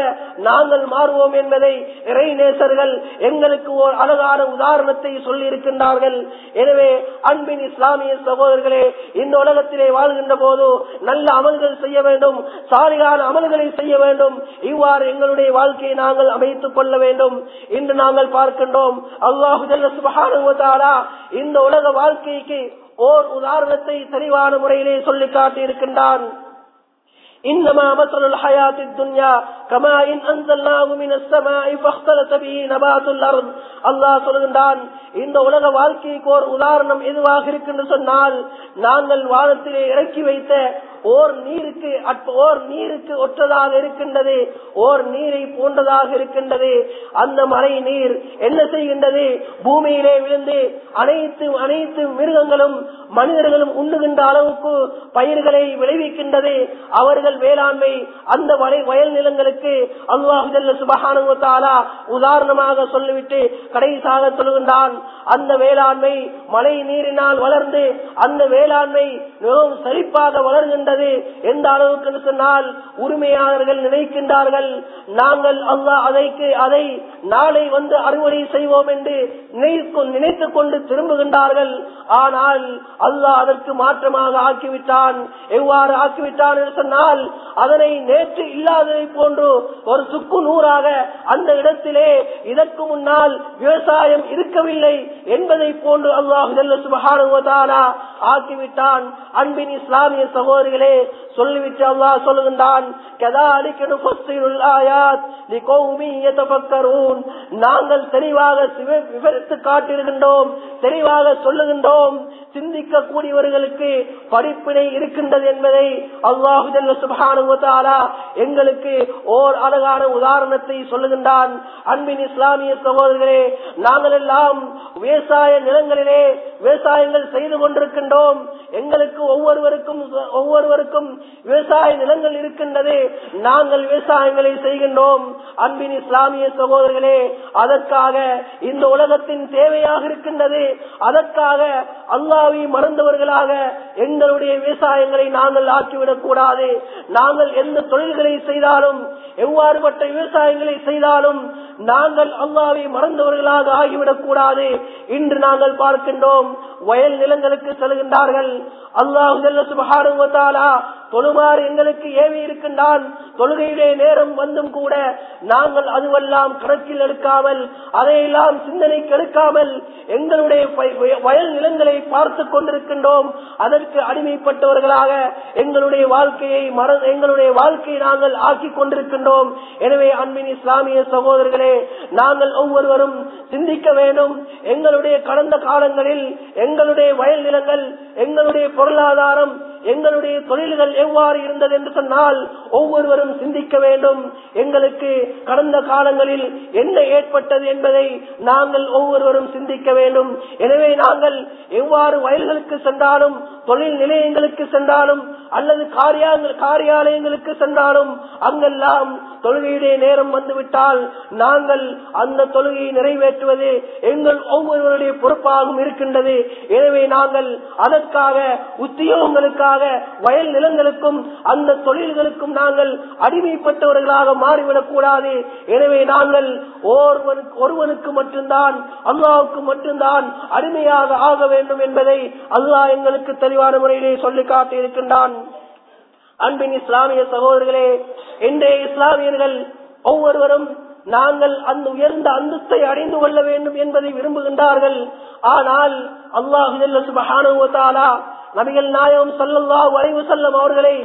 S1: நாங்கள் மாறுவோம் என்பதை இறைநேசர்கள் எங்களுக்கு ஒரு அழகான உதாரணத்தை சொல்லி இருக்கின்றார்கள் எனவே அன்பின் இஸ்லாமிய சகோதரர்களே இந்த உலகத்திலே வாழ்கின்ற போது நல்ல அமல்கள் செய்ய வேண்டும் சாலையான அமல்களை செய்ய வேண்டும். இவ்வாறு எங்களுடைய வாழ்க்கையை நாங்கள் அமைத்துக் கொள்ள வேண்டும். இன்று நாங்கள் பார்க்கின்றோம் அல்லாஹு இந்த உலக வாழ்க்கைக்கு ஓர் உதாரணத்தை தெளிவான முறையிலே சொல்லி காட்டி இருக்கின்றான் إنما مثل الحياة الدنيا كما إن أنزلناه من السماء فاختلط به نبات الأرض அல்லாஹ் சொல்கின்றான் இந்த உலக வாழ்க்கைக்கு ஒரு உதாரணம் எதுவாக இருக்கு சொன்னால் நாங்கள் வானத்திலே இறக்கி வைத்த ஓர் நீருக்கு ஓர் நீருக்கு ஒற்றதாக இருக்கின்றது ஓர் நீரை போன்றதாக இருக்கின்றது. அந்த மழை நீர் என்ன செய்கின்றது? பூமியிலே விழுந்து அனைத்து அனைத்து மிருகங்களும் மனிதர்களும் உண்ணுகின்ற அளவுக்கு பயிர்களை விளைவிக்கின்றது. அவர்கள் வேளாண்மை அந்த வயல் நிலங்களுக்கு அல்லாஹு சுபகானுவத்தாலா உதாரணமாக சொல்லிவிட்டு கடைசியாக சொல்லுகின்றான். அந்த வேளாண்மை மழை நீரினால் வளர்ந்து அந்த வேளாண்மை மிகவும் செழிப்பாக வளர்கின்றது எந்த அளவுக்கு சொன்னால் உரிமையாளர்கள் நினைக்கின்றார்கள். நாங்கள் அல்லாஹ் அதைக்கு அதை நாளை வந்து அறுவடை செய்வோம் என்று நினைத்து நினைத்துக் கொண்டு திரும்புகின்றார்கள். ஆனால் அல்லாஹ் அதற்கு மாற்றமாக ஆக்கிவிட்டான். எவ்வாறு ஆக்கிவிட்டான் என்று சொன்னால் அதனை நேற்று இல்லாததை போன்று ஒரு சுக்கு நூறாக அந்த இடத்திலே இதற்கு முன்னால் விவசாயம் இருக்கவில்லை என்பதை போன்று அல்லாஹு சுபகானுவதானா ஆக்கிவிட்டான். அன்பின் இஸ்லாமிய சகோதரிகள் சகோதரர்களே சொல்லிவிட்டு அல்லா சொல்லுகின்றான் நாங்கள் தெளிவாக விவரித்து காட்டியிருக்கின்றோம் தெளிவாக சொல்லுகின்றோம் சிந்திக்க கூடியவர்களுக்கு படிப்பினை இருக்கின்றது என்பதை அல்லாஹு சுபானுவத்தாலா எங்களுக்கு ஓர் அழகான உதாரணத்தை சொல்லுகின்றான். அன்பின் இஸ்லாமிய சகோதரர்களே நாங்கள் எல்லாம் விவசாய நிலங்களிலே விவசாயங்கள் செய்து கொண்டிருக்கின்றோம். எங்களுக்கு ஒவ்வொருவருக்கும் ஒவ்வொரு ஒவ்வொருவருக்கும் விவசாய நிலங்கள் இருக்கின்றது. நாங்கள் விவசாயங்களை செய்கின்றோம். அன்பின் இஸ்லாமிய சகோதரர்களே அதற்காக இந்த உலகத்தின் தேவையாக இருக்கின்றது. அதற்காக அல்லாவை மறந்தவர்களாக எங்களுடைய விவசாயங்களை நாங்கள் ஆக்கிவிடக் கூடாது. நாங்கள் எந்த தொழில்களை செய்தாலும் எவ்வாறுபட்ட விவசாயங்களை செய்தாலும் நாங்கள் அல்லாவை மறந்தவர்களாக ஆகிவிடக் கூடாது. இன்று நாங்கள் பார்க்கின்றோம் வயல் நிலங்களுக்கு செல்கின்றார்கள். அல்லாஹு சுபகானுவத்தாலா தொழுமாறு எங்களுக்கு ஏவி இருக்கின்றான். தொழுகையுடைய நேரம் வந்தும் கூட நாங்கள் அதுவெல்லாம் கணக்கில் எடுக்காமல் அதையெல்லாம் சிந்தனைக்கு எடுக்காமல் எங்களுடைய வய- வயல் நிலங்களை பார்த்து கொண்டிருக்கின்றோம். அதற்கு அடிமைப்பட்டவர்களாக எங்களுடைய வாழ்க்கையை மற எங்களுடைய வாழ்க்கையை நாங்கள் ஆக்கி கொண்டிருக்கின்றோம். எனவே அன்பின் இஸ்லாமிய சகோதரர்களே நாங்கள் ஒவ்வொருவரும் சிந்திக்க வேண்டும். எங்களுடைய கடந்த காலங்களில் எங்களுடைய வயல் நிலங்கள் எங்களுடைய பொருளாதாரம் எங்களுடைய தொழில்கள் எவ்வாறு இருந்தது என்று சொன்னால் ஒவ்வொருவரும் சிந்திக்க வேண்டும். எங்களுக்கு கடந்த காலங்களில் என்ன ஏற்பட்டது என்பதை நாங்கள் ஒவ்வொருவரும் சிந்திக்க வேண்டும். எனவே நாங்கள் எவ்வாறு வயல்களுக்கு சென்றாலும் தொழில் நிலையங்களுக்கு சென்றாலும் அல்லது காரியாலயங்களுக்கு சென்றாலும் அங்கெல்லாம் தொழுகையுடைய நேரம் வந்துவிட்டால் நாங்கள் அந்த தொழுகையை நிறைவேற்றுவது எங்கள் ஒவ்வொருவருடைய பொறுப்பாகவும் இருக்கின்றது. எனவே நாங்கள் அதற்காக உத்தியோகங்களுக்காக மாறாக வயல் நிலங்களுக்கும் அந்த தொழில்களுக்கும் நாங்கள் அடிமைப்பட்டவர்களாக மாறிவிடக் கூடாது. எனவே நாங்கள் ஒருவனுக்கு மட்டும்தான் அல்லாவுக்கு மட்டும்தான் அடிமையாக ஆக வேண்டும் என்பதை அல்லாஹ் எங்களுக்கு தெளிவான முறையிலே சொல்லி காட்டியிருக்கின்றான். அன்பின் இஸ்லாமிய சகோதரர்களே இன்றைய இஸ்லாமியர்கள் ஒவ்வொருவரும் நாங்கள் அந்த உயர்ந்த அந்தத்தை அடைந்து கொள்ள வேண்டும் என்பதை விரும்புகின்றார்கள். ஆனால் அல்லாஹு சுபஹானுவத்தாலா நபிகள் நாயகம் சல்லல்லாஹு வளைவு செல்லும் அவர்களை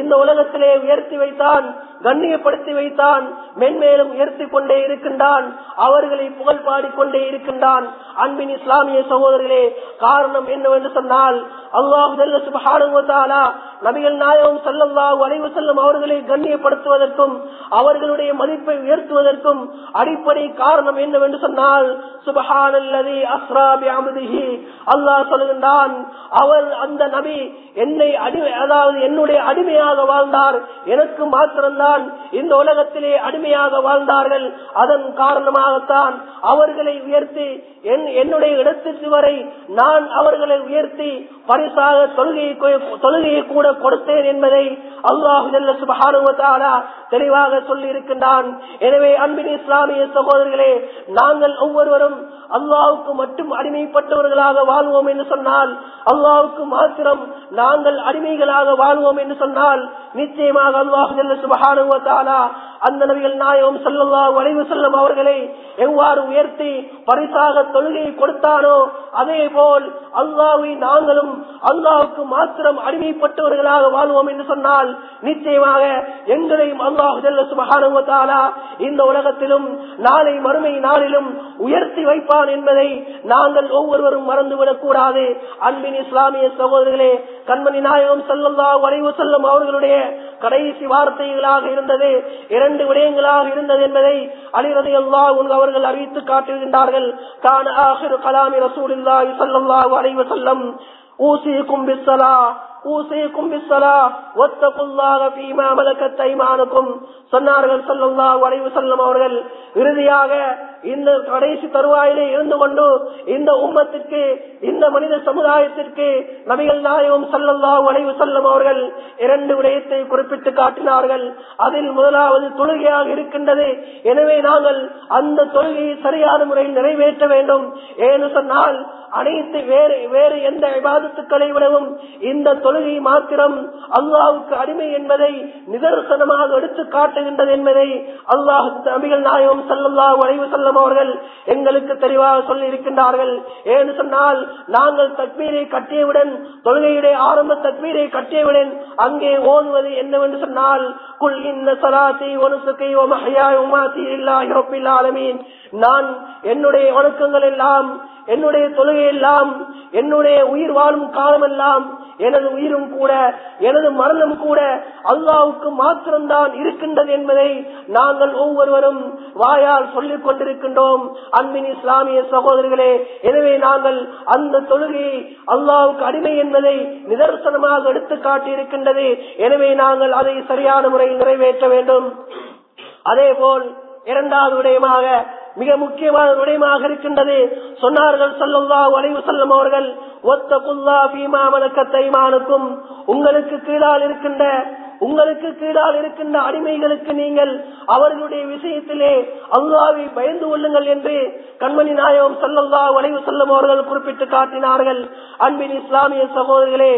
S1: இந்த உலகத்திலே உயர்த்தி வைத்தான் கண்ணியப்படுத்தி வைத்தான் மென்மேலும் உயர்த்தி கொண்டே இருக்கின்றான் அவர்களை புகழ் பாடிக்கொண்டே இருக்கின்றான். அன்பின் இஸ்லாமிய சகோதரர்களே காரணம் என்னவென்று சொன்னால் அல்லாஹு சுபஹானுவத்தாலா நபிகள் நாயகம் சல்லல்லாஹு வளைவு செல்லும் அவர்களை கண்ணியப்படுத்துவதற்கும் அவர்களுடைய மதிப்பை உயர்த்துவதற்கும் அடிப்படை காரணம் என்னவென்று சொன்னால் சுபஹானல்லதி அஸ்ராபி அமுதிஹி அல்லாஹ் சொல்லுகின்றான் அவர் அந்த அந்த நபி என்னை அடிமை அதாவது என்னுடைய அடிமையாக வாழ்ந்தார். எனக்கு மாத்திரம்தான் இந்த உலகத்திலே அடிமையாக வாழ்ந்தார்கள். அதன் காரணமாகத்தான் அவர்களை உயர்த்தி என்னுடைய இடத்திற்கு வரை நான் அவர்களை உயர்த்தி பரிசாக தொழுகையை தொழுகையை கூட கொடுத்தேன் என்பதை அல்லாஹு சுபஹானுவத்தாலா தெளிவாக சொல்லி இருக்கின்றான் எனவே அன்பின் இஸ்லாமிய சகோதரர்களே நாங்கள் ஒவ்வொருவரும் அல்லாவுக்கு மட்டும் அடிமைப்பட்டவர்களாக வாழ்வோம் என்று சொன்னால் அல்லாவுக்கு மாத்திரம் நாங்கள் அடிமைகளாக வாழ்வோம் என்று சொன்னால் நிச்சயமாக அல்லாஹு சுபகானுவத்தாலா அந்த நபிகள் நாயகம் செல்லல்லா வளைவு செல்லும் அவர்களை எவ்வாறு உயர்த்தி பரிசாக தொழுகையை கொடுத்தானோ அதே போல் அல்லாவை நாங்களும் அல்லாவுக்கு மாத்திரம் அடிமைப்பட்டவர்களாக வாழ்வோம் என்று சொன்னால் நிச்சயமாக எங்களையும் அல்லாஹு ஜல்ல சுபகானுவத்தாலா இந்த உலகத்திலும் நாளை மறுமை நாளிலும் உயர்த்தி வைப்பான் என்பதை நாங்கள் ஒவ்வொருவரும் மறந்துவிடக் கூடாது. அன்பின் இஸ்லாமிய சகோதரர்களே கண்மணி நாயகம் செல்லல்லா வளைவு செல்லும் அவர்களுடைய கடைசி வார்த்தைகளாக இருந்தது இரண்டு விடயங்களாக இருந்தது என்பதை அலிரதி அல்லா அவர்கள் அறிவித்து காட்டுகின்றார்கள். தான் ஆஹிர் கலாமி ரசூல் இல்லாஹி அலைஹி அலைவசல்லம் ஊசிக்கும் பிஸ்ஸலா ஊசிக்கும் பிஸ்ஸலா வத்தகுல்லாஹ ஃபீமா மலக்கத் ஐமானுக்கும் சொன்னார்கள் ஸல்லல்லாஹு அலைஹி வஸல்லம் அவர்கள். இறுதியாக இந்த கடைசி தருவாயிலே இருந்து கொண்டு இந்த உம்மத்திற்கு இந்த மனித சமுதாயத்திற்கு நபிகள் நாயகம் ஸல்லல்லாஹு அலைஹி வஸல்லம் அவர்கள் இரண்டு விடயத்தை குறிப்பிட்டு காட்டினார்கள். அதில் முதலாவது தொழுகையாக இருக்கின்றது. எனவே நாங்கள் அந்த தொழுகையை சரியான முறையில் நிறைவேற்ற வேண்டும். ஏன்னு சொன்னால் அனைத்து வேறு வேறு எந்த விவாதத்துக்களை விடவும் இந்த தொழுகை மாத்திரம் அல்லாவுக்கு அடிமை என்பதை நிதர்சனமாக எடுத்து காட்டுகின்றது என்பதை அல்லாஹ் நபிகள் நாயகம் சல்லல்லா உழைவு செல்லும் அவர்கள் எங்களுக்கு தெளிவாக சொல்லி இருக்கின்றார்கள் ஏன்னு சொன்னால் நாங்கள் தக்மீரை கட்டியவுடன் தொழுகையுடைய ஆரம்ப தக்மீரை கட்டியவுடன் அங்கே ஓதுவது என்னவென்று சொன்னால் குல் இந்த சலாத்தி ஒனுசுக்கை ஒமஹையாய் உமாத்தி இல்லா இறப்பில் ஆலமீன். நான் என்னுடைய வணக்கங்கள் எல்லாம் என்னுடைய தொழுகை எல்லாம் என்னுடைய உயிர் வாழும் காலமெல்லாம் எனது உயிரும் கூட எனது மரணம் கூட அல்லாவுக்கு மாத்திரம்தான் இருக்கின்றது என்பதை நாங்கள் ஒவ்வொருவரும் வாயால் சொல்லிக் கொண்டிருக்கின்றோம். அன்பின் இஸ்லாமிய சகோதரர்களே எனவே நாங்கள் அந்த தொழுகையை அல்லாவுக்கு அடிமை என்பதை நிதர்சனமாக எடுத்து காட்டியிருக்கின்றது. எனவே நாங்கள் அதை சரியான முறையில் நிறைவேற்ற வேண்டும். அதே போல் இரண்டாவது விடயமாக மிக முக்கியமான விடயமாக இருக்கின்றது. சொன்னார்கள் சொல்லல்லா வளைவு செல்லும் அவர்கள் ஒத்த புல்லா பீமா வணக்கத்தைமானுக்கும் உங்களுக்கு கீழால் இருக்கின்ற உங்களுக்கு கீழால் இருக்கின்ற அடிமைகளுக்கு நீங்கள் அவர்களுடைய விஷயத்திலே அல்லாவை பயந்து கொள்ளுங்கள் என்று கண்மணி நாயகம் செல்லல்லா வளைவு செல்லும் அவர்கள் குறிப்பிட்டு காட்டினார்கள். அன்பின் இஸ்லாமிய சகோதரர்களே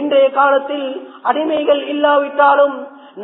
S1: இன்றைய காலத்தில் அடிமைகள் இல்லாவிட்டாலும்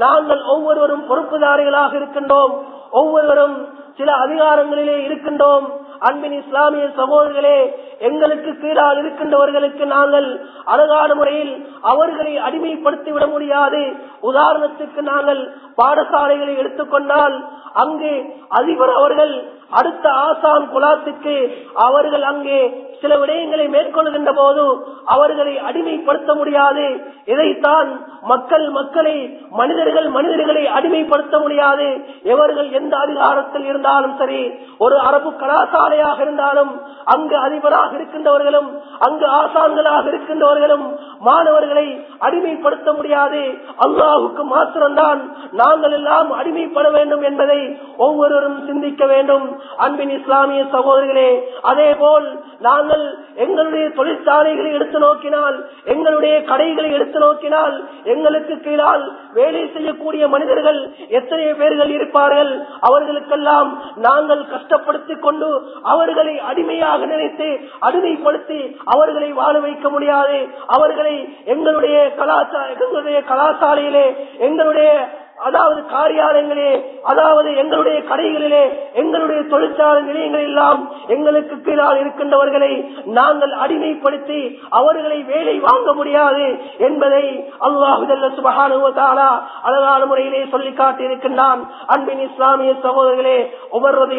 S1: நாங்கள் ஒவ்வொருவரும் பொறுப்புதாரிகளாக இருக்கின்றோம். ஒவ்வொருவரும் சில அதிகாரங்களிலே இருக்கின்றோம். அன்பின் இஸ்லாமிய சகோதரர்களே எங்களுக்கு கீழால் இருக்கின்றவர்களுக்கு நாங்கள் அழகான முறையில் அவர்களை அடிமைப்படுத்தி விட முடியாது. உதாரணத்துக்கு நாங்கள் பாடசாலைகளை எடுத்துக்கொண்டால் அங்கே அதிபர் அவர்கள் அடுத்த ஆசான் குலாத்துக்கு அவர்கள் அங்கே சில விடயங்களை மேற்கொள்கின்ற போது அவர்களை அடிமைப்படுத்த முடியாது. இதைத்தான் மக்கள் மக்களை மனிதர்கள் மனிதர்களை அடிமைப்படுத்த முடியாது. எவர்கள் எந்த அதிகாரத்தில் இருந்தாலும் சரி ஒரு அரபு கலாசாலையாக இருந்தாலும் அங்கு அதிபராக இருக்கின்றவர்களும் அங்கு ஆசான்களாக இருக்கின்றவர்களும் மாணவர்களை அடிமைப்படுத்த முடியாது. அல்லாஹுக்கு மாத்திரம்தான் நாங்கள் எல்லாம் அடிமைப்பட வேண்டும் என்பதை ஒவ்வொருவரும் சிந்திக்க வேண்டும். அன்பின் இஸ்லாமிய சகோதரிகளே அதே போல் நாங்கள் எங்களுடைய தொழிற்சாலைகளை எடுத்து நோக்கினால் எங்களுடைய கடைகளை எடுத்து நோக்கினால் எங்களுக்கு கீழால் வேலை செய்யக்கூடிய மனிதர்கள் எத்தனை பேர்கள் இருப்பார்கள். அவர்களுக்கெல்லாம் நாங்கள் கஷ்டப்படுத்திக் கொண்டு அவர்களை அடிமையாக நினைத்து அடிமைப்படுத்தி அவர்களை வாழ வைக்க முடியாது. அவர்களை எங்களுடைய கலாச்சார எங்களுடைய கலாசாலையிலே எங்களுடைய அதாவது காரியாலயங்களே அதாவது எங்களுடைய கடைகளிலே எங்களுடைய தொழிற்சாலை நிலையங்கள் எல்லாம் எங்களுக்கு கீழால் இருக்கின்றவர்களை நாங்கள் அடிமைப்படுத்தி அவர்களை வேலை வாங்க முடியாது என்பதை அல்லாஹுதல்ல சுபகானுவதாலா அழகான முறையிலே சொல்லி காட்டியிருக்கின்றான். அன்பின் இஸ்லாமிய சகோதரர்களே ஒவ்வொருவதை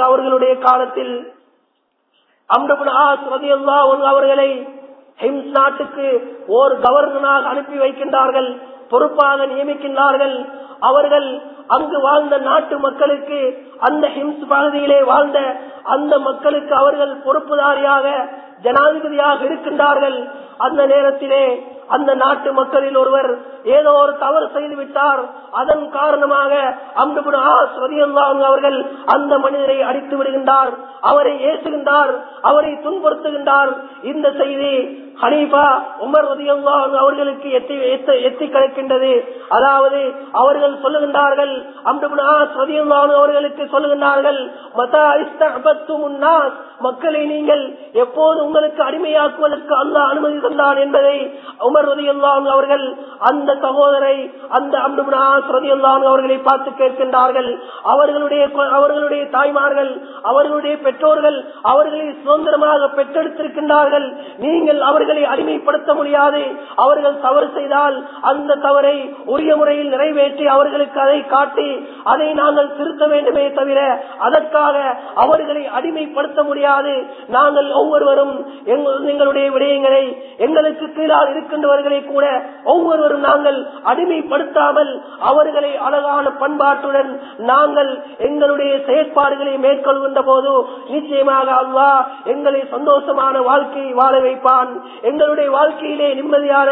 S1: அவர்களுடைய காலத்தில் அவர்களை ஹிம்ஸ் நாட்டுக்கு ஓர் கவர்னராக அனுப்பி வைக்கின்றார்கள் பொறுப்பாக நியமிக்கின்றார்கள். அவர்கள் அங்கு வாழ்ந்த நாட்டு மக்களுக்கு அந்த ஹிம்ஸ் பகுதியிலே வாழ்ந்த அந்த மக்களுக்கு அவர்கள் பொறுப்புதாரியாக ஜனாதிபதியாக இருக்கின்றார்கள். அந்த நேரத்திலே அந்த நாட்டு மக்களில் ஒருவர் ஏதோ ஒரு தவறு செய்து விட்டார். அதன் காரணமாக அவர்கள் அந்த மனிதரை அடித்து விடுகின்றார். அவரை ஏசுகின்றார். அவரை துன்புறுத்துகின்றார். இந்த செய்தி ஹனீஃபா உமர் ரதியல்லாஹு அவர்களுக்கு எத்தி எத்தி கிடைக்கின்றது அதாவது அவர்கள் சொல்லுகின்றார்கள் அவர்களுக்கு சொல்லுகின்றார்கள் மக்களை நீங்கள் எப்போது உங்களுக்கு அடிமையாக்குவதற்கு அல்ல அனுமதி தந்தான் என்பதை உமர் ரதியல்லாஹு அவர்கள் அந்த சகோதரை அந்த அம்ருபின் அவர்களை பார்த்து கேட்கின்றார்கள். அவர்களுடைய அவர்களுடைய தாய்மார்கள் அவர்களுடைய பெற்றோர்கள் அவர்களை சுதந்திரமாக பெற்றெடுத்திருக்கின்றார்கள். நீங்கள் அவர்கள் அடிமைப்படுத்த முடியாது. அவர்கள் தவறு செய்தால் அந்த தவறை உரிய முறையில் நிறைவேற்றி அவர்களுக்கு அதை காட்டி அதை நாங்கள் திருத்த வேண்டுமே தவிர அதற்காக அவர்களை அடிமைப்படுத்த முடியாது. நாங்கள் ஒவ்வொருவரும் எங்களுடைய விடயங்களை எங்களுக்கு கீழால் இருக்கின்றவர்களை கூட ஒவ்வொருவரும் நாங்கள் அடிமைப்படுத்தாமல் அவர்களை அழகான பண்பாட்டுடன் நாங்கள் எங்களுடைய செயற்பாடுகளை மேற்கொள்கின்ற போது நிச்சயமாக அல்லா எங்களை சந்தோஷமான வாழ்க்கையை வாழ வைப்பான். எங்களுடைய வாழ்க்கையிலே நிம்மதியான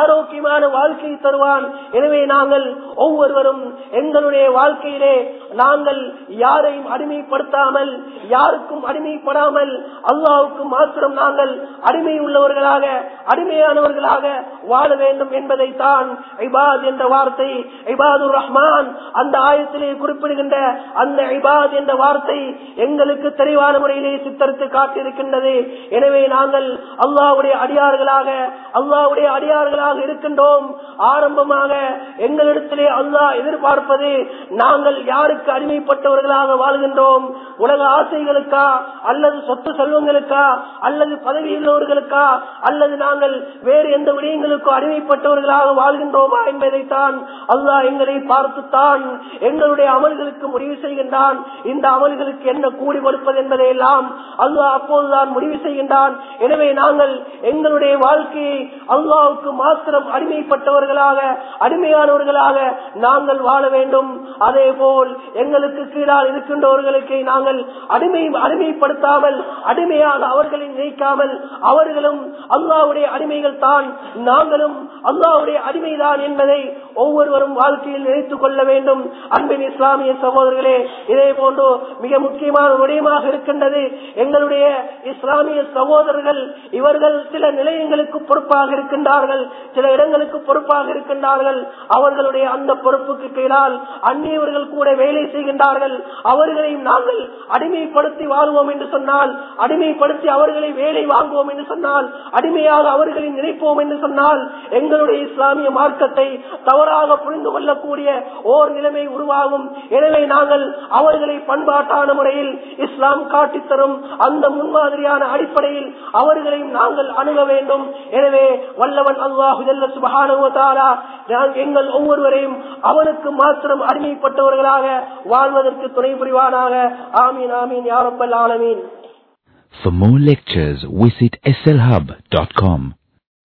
S1: ஆரோக்கியமான வாழ்க்கையை தருவான். எனவே நாங்கள் ஒவ்வொருவரும் எங்களுடைய வாழ்க்கையிலே நாங்கள் யாரையும் அடிமைப்படுத்தாமல் யாருக்கும் அடிமைப்படாமல் அல்லாவுக்கு மாத்திரம் நாங்கள் அடிமை உள்ளவர்களாக அடிமையானவர்களாக வாழ வேண்டும் என்பதை தான் ஐபாத் என்ற வார்த்தை ஐபாதுர் ரஹ்மான் அந்த ஆயத்திலே குறிப்பிடுகின்ற அந்த ஐபாத் என்ற வார்த்தை எங்களுக்கு தெளிவான முறையிலே சித்தரித்து காட்டியிருக்கின்றது. எனவே நாங்கள் அல்லாவுடைய அடியார்களாக அல்லாவுடைய அடியார்களாக இருக்கின்றோம். ஆரம்பமாக எங்களிடத்திலே அல்லாஹ் எதிர்பார்ப்பது நாங்கள் யாருக்கு அடிமைப்பட்டவர்களாக வாழ்கின்றோம்? உலக ஆசைகளுக்கா? அல்லது சொத்து செல்வங்களுக்கா? அல்லது பதவி உள்ளவர்களுக்கா? அல்லது நாங்கள் வேறு எந்த விடயங்களுக்கோ அடிமைப்பட்டவர்களாக வாழ்கின்றோமா என்பதைத்தான் அல்லாஹ் எங்களை பார்த்துத்தான் எங்களுடைய அமல்களுக்கு முடிவு செய்கின்றான். இந்த அமல்களுக்கு என்ன கூடி கொடுப்பது என்பதை எல்லாம் அல்லாஹ் அப்போதுதான் முடிவு செய்கின்றான். எனவே நாங்கள் எங்களுடைய வாழ்க்கையை அல்லாவுக்கு மாத்திரம் அடிமைப்பட்டவர்களாக அடிமையானவர்களாக நாங்கள் வாழ வேண்டும். அதே போல் எங்களுக்கு கீழால் இருக்கின்றவர்களுக்கு நாங்கள் அடிமை அடிமைப்படுத்தாமல் அடிமையாக அவர்களை நினைக்காமல் அவர்களும் அல்லாவுடைய அடிமைகள் தான் நாங்களும் அல்லாவுடைய அடிமைதான் என்பதை ஒவ்வொருவரும் வாழ்க்கையில் நினைத்துக் கொள்ள வேண்டும். அன்பின் இஸ்லாமிய சகோதரர்களே இதே போன்று மிக முக்கியமான விடயமாக இருக்கின்றது எங்களுடைய இஸ்லாமிய சகோதரர்கள் இவர்கள் சில நிலையங்களுக்கு பொறுப்பாக இருக்கின்றார்கள் சில இடங்களுக்கு பொறுப்பாக இருக்கின்றார்கள். அவர்களுடைய அந்த பொறுப்புக்கு கீழால் அந்நியவர்கள் கூட வேலை செய்கின்றார்கள். அவர்களையும் நாங்கள் அடிமைப்படுத்தி வாழ்வோம் என்று சொன்னால் அடிமைப்படுத்தி அவர்களை வேலை வாங்குவோம் என்று சொன்னால் அடிமையாக அவர்களை நினைப்போம் என்று சொன்னால் எங்களுடைய இஸ்லாமிய மார்க்கத்தை தவறாக புரிந்து கொள்ளக்கூடிய ஓர் நிலைமை உருவாகும். எனவே நாங்கள் அவர்களை பண்பாட்டான முறையில் இஸ்லாம் காட்டித்தரும் அந்த முன்மாதிரியான அடிப்படையில் அவர்களையும் நாங்கள் அணு அணுக வேண்டும். எனவே வல்லவன் அல்லாஹு சுபகானுவதாரா எங்கள் ஒவ்வொருவரையும் அவனுக்கு மாத்திரம் அடிமைப்பட்டவர்களாக வாழ்வதற்கு துணை புரிவானாக. ஆமீன் ஆமீன் யாரப்பல் ஆலமீன்.
S2: For more lectures, visit slhub.com.